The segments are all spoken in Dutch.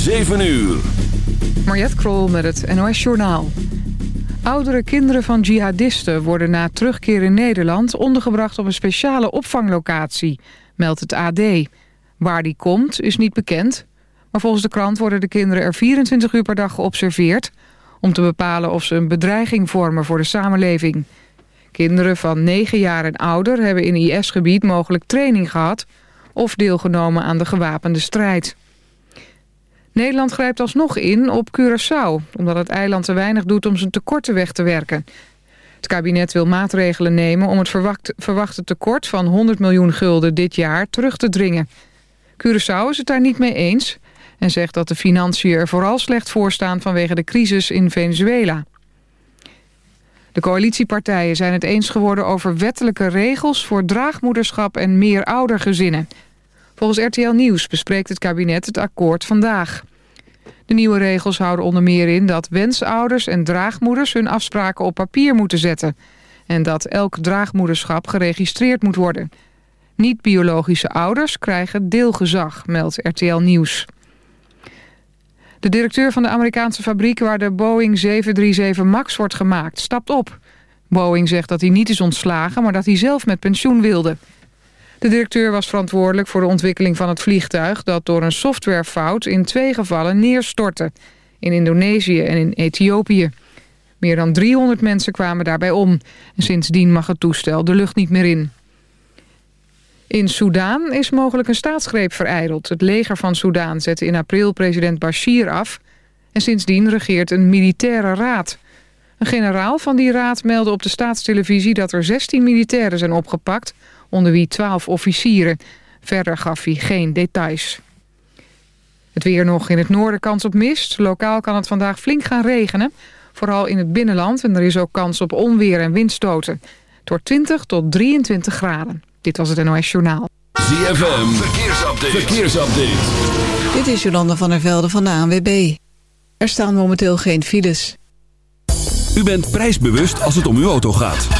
7 uur. Mariette Krol met het NOS Journaal. Oudere kinderen van jihadisten worden na terugkeer in Nederland... ondergebracht op een speciale opvanglocatie, meldt het AD. Waar die komt is niet bekend. Maar volgens de krant worden de kinderen er 24 uur per dag geobserveerd... om te bepalen of ze een bedreiging vormen voor de samenleving. Kinderen van 9 jaar en ouder hebben in IS-gebied mogelijk training gehad... of deelgenomen aan de gewapende strijd. Nederland grijpt alsnog in op Curaçao... omdat het eiland te weinig doet om zijn tekorten weg te werken. Het kabinet wil maatregelen nemen om het verwachte tekort van 100 miljoen gulden dit jaar terug te dringen. Curaçao is het daar niet mee eens en zegt dat de financiën er vooral slecht voor staan vanwege de crisis in Venezuela. De coalitiepartijen zijn het eens geworden over wettelijke regels voor draagmoederschap en meer oudergezinnen. Volgens RTL Nieuws bespreekt het kabinet het akkoord vandaag. De nieuwe regels houden onder meer in dat wensouders en draagmoeders hun afspraken op papier moeten zetten. En dat elk draagmoederschap geregistreerd moet worden. Niet-biologische ouders krijgen deelgezag, meldt RTL Nieuws. De directeur van de Amerikaanse fabriek waar de Boeing 737 MAX wordt gemaakt, stapt op. Boeing zegt dat hij niet is ontslagen, maar dat hij zelf met pensioen wilde. De directeur was verantwoordelijk voor de ontwikkeling van het vliegtuig... dat door een softwarefout in twee gevallen neerstortte. In Indonesië en in Ethiopië. Meer dan 300 mensen kwamen daarbij om. En sindsdien mag het toestel de lucht niet meer in. In Soudaan is mogelijk een staatsgreep vereideld. Het leger van Soudaan zette in april president Bashir af... en sindsdien regeert een militaire raad. Een generaal van die raad meldde op de staatstelevisie... dat er 16 militairen zijn opgepakt onder wie 12 officieren. Verder gaf hij geen details. Het weer nog in het noorden kans op mist. Lokaal kan het vandaag flink gaan regenen. Vooral in het binnenland en er is ook kans op onweer en windstoten. Door 20 tot 23 graden. Dit was het NOS Journaal. ZFM, verkeersupdate. verkeersupdate. Dit is Jolanda van der Velde van de ANWB. Er staan momenteel geen files. U bent prijsbewust als het om uw auto gaat.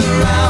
Around.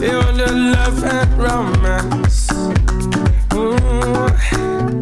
You're want the love and romance. Ooh.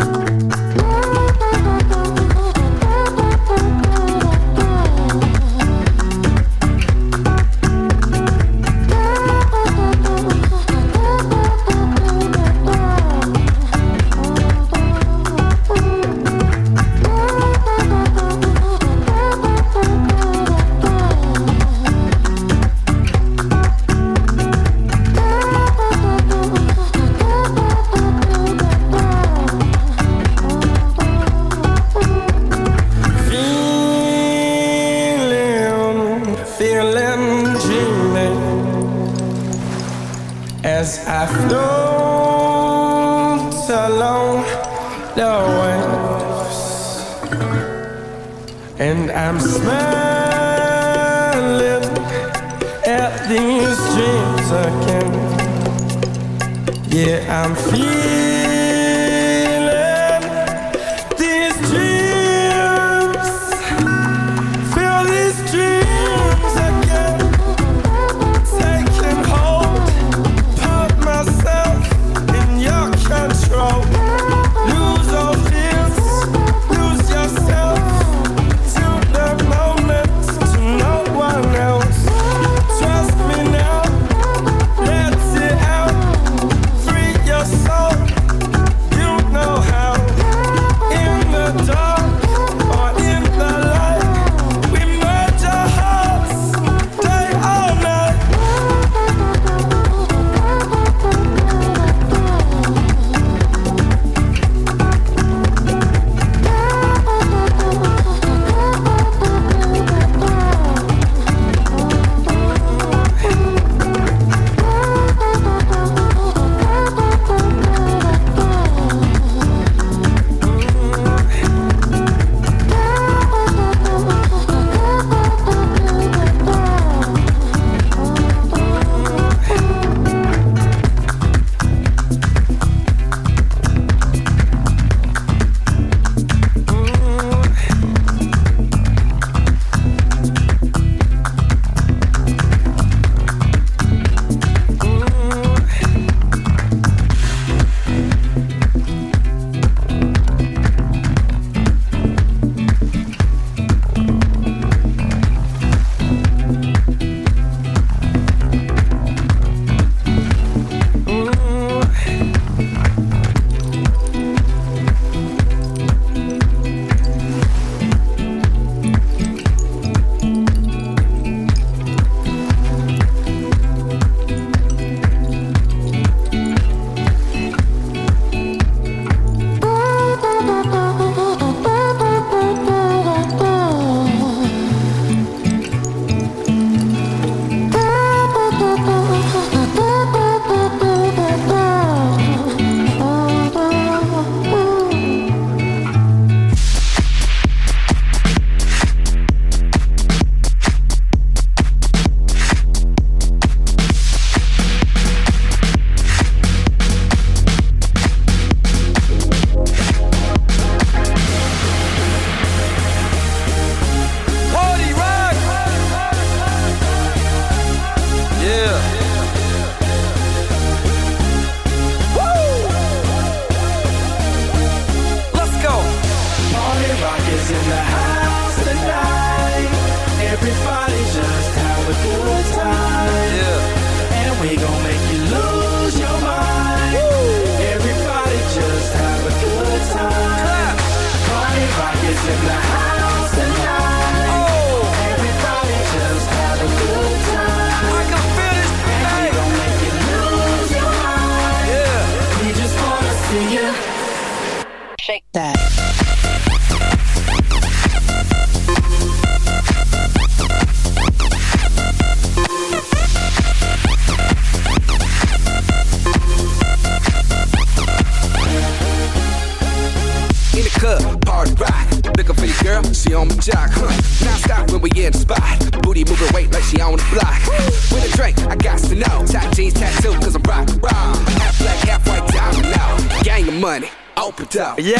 Open up. Yo,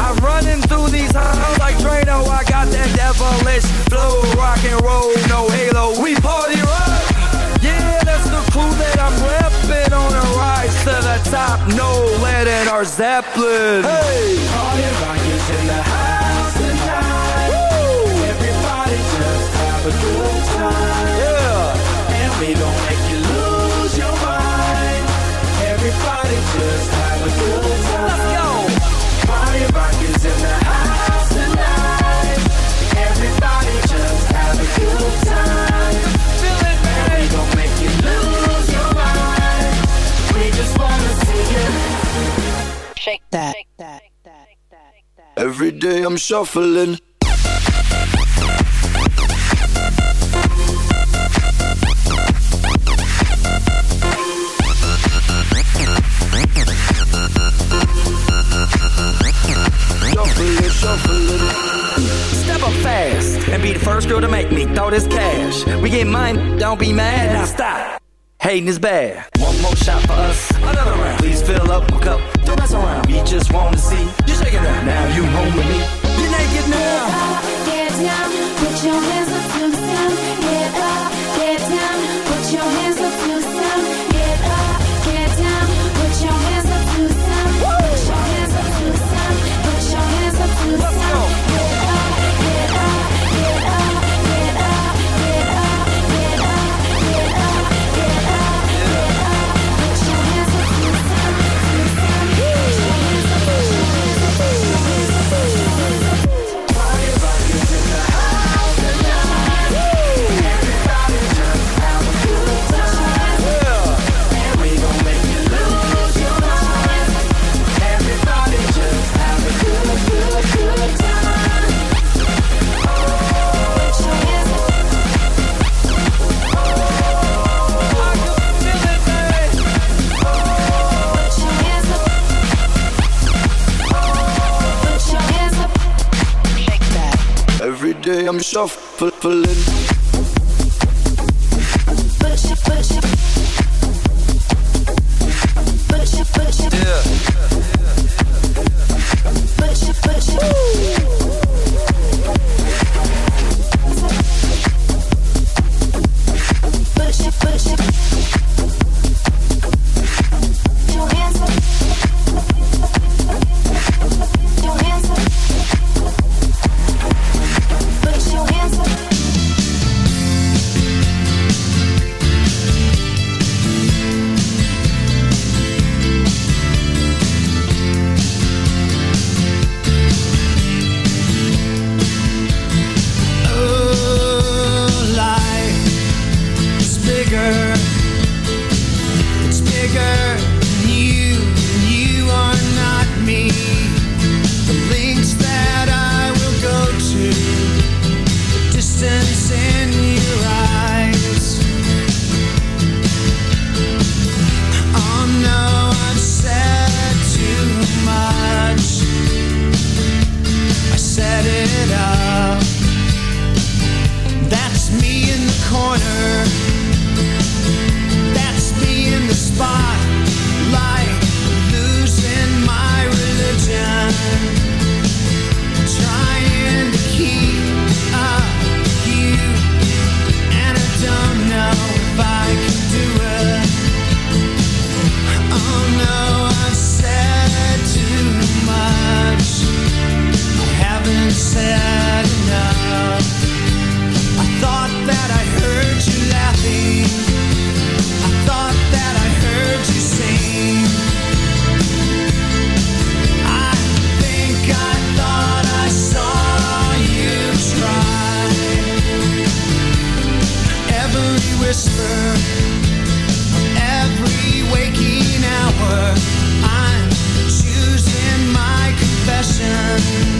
I'm running through these halls like Drano. I got that devilish flow, rock and roll, no halo. We party rock. Yeah, that's the crew that I'm repping on a rise to the top. No lead in our Zeppelin. Hey, Party rock is in the house tonight. Everybody just have a good Every day I'm shuffling. Step up fast and be the first girl to make me throw this cash. We get mine, don't be mad. Now stop. Hating is bad. One more shot for us, another round. Please fill up my cup, don't mess around. We just want to see Shake it up. Now you home with me. You're naked now. Get down, put your hands shuffling London.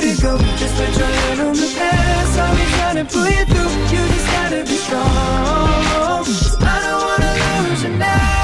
good it go? Just put your hand on the past. I'll be trying to pull you through. You just gotta be strong. I don't wanna lose you now.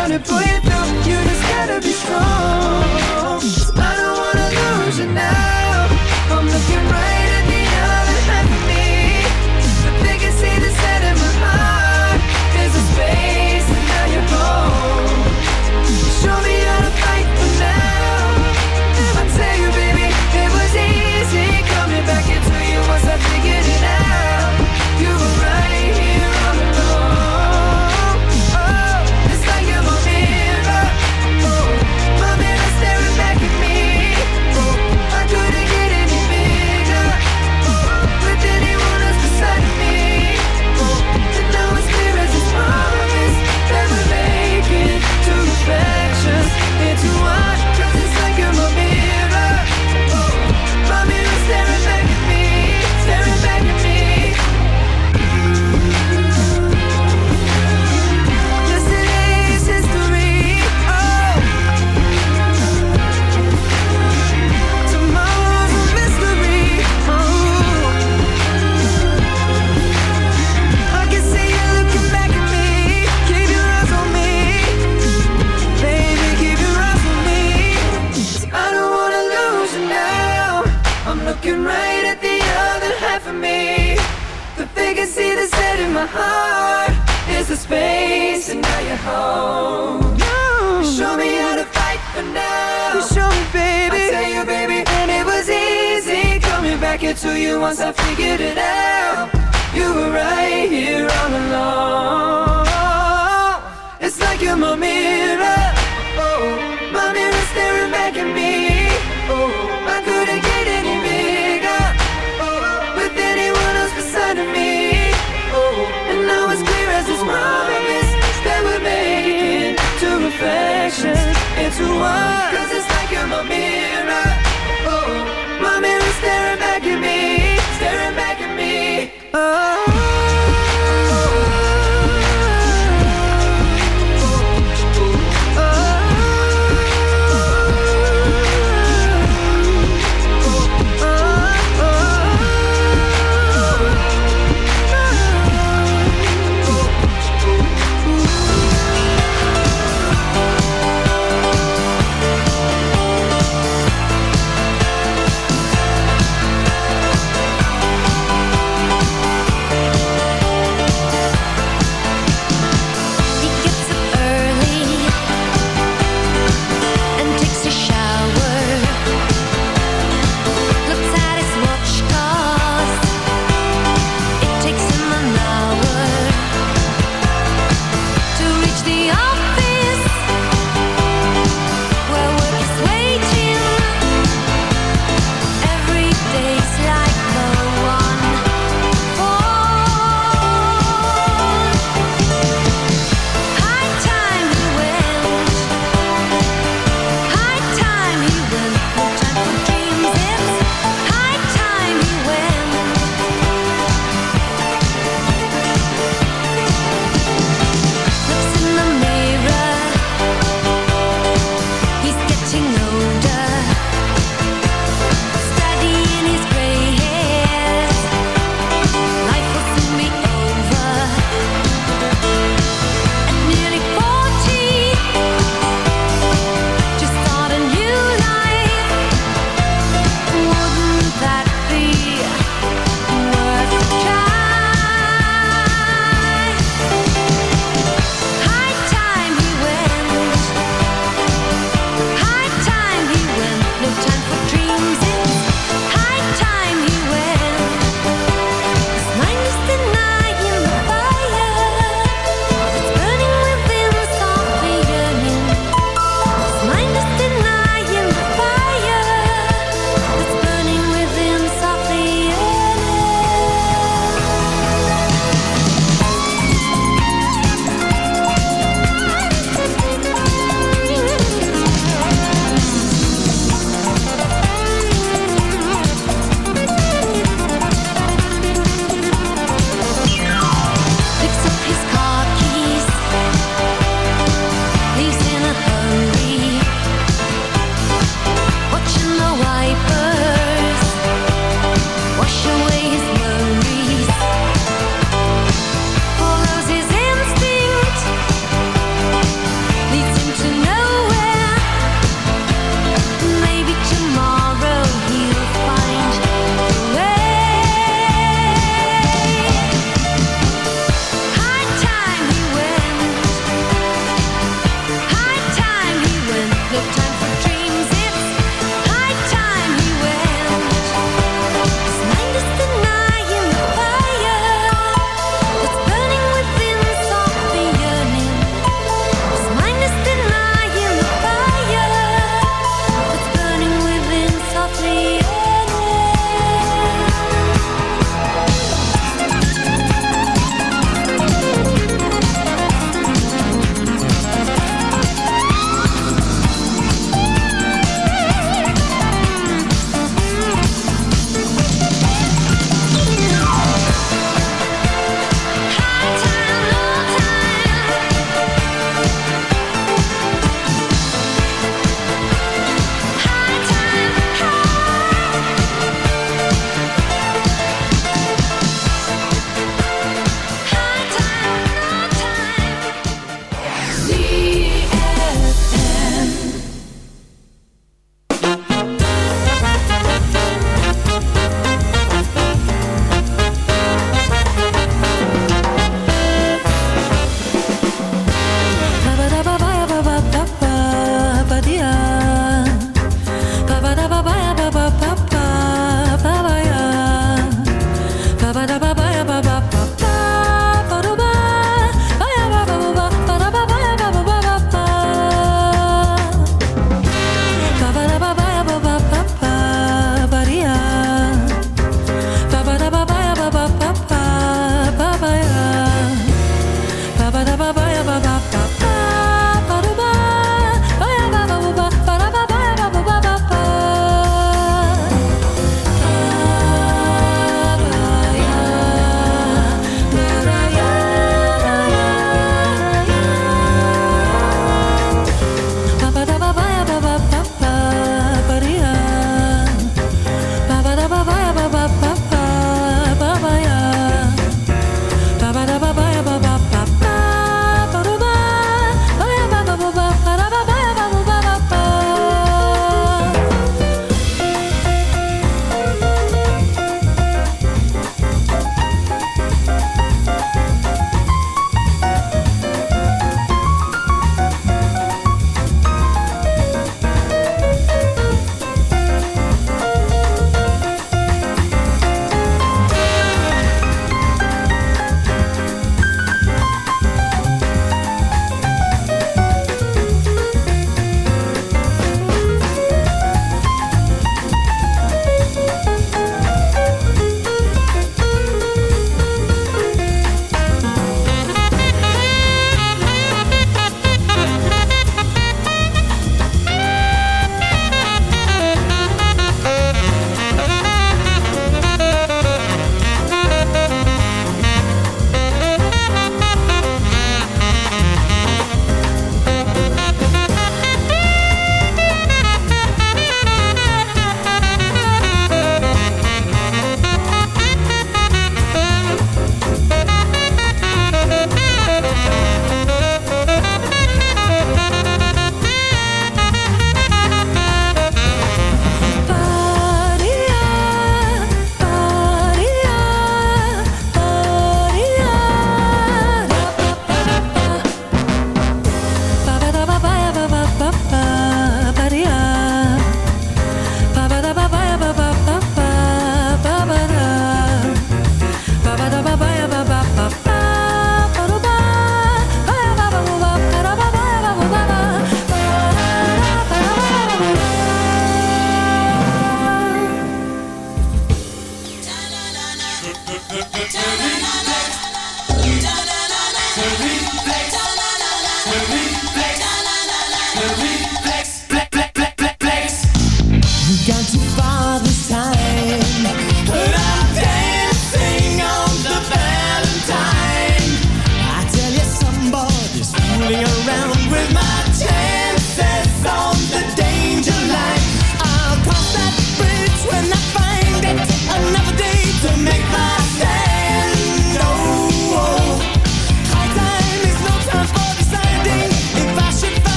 down to put it.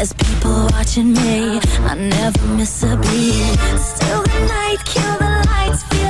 There's people watching me, I never miss a beat. Still the night, kill the lights, feel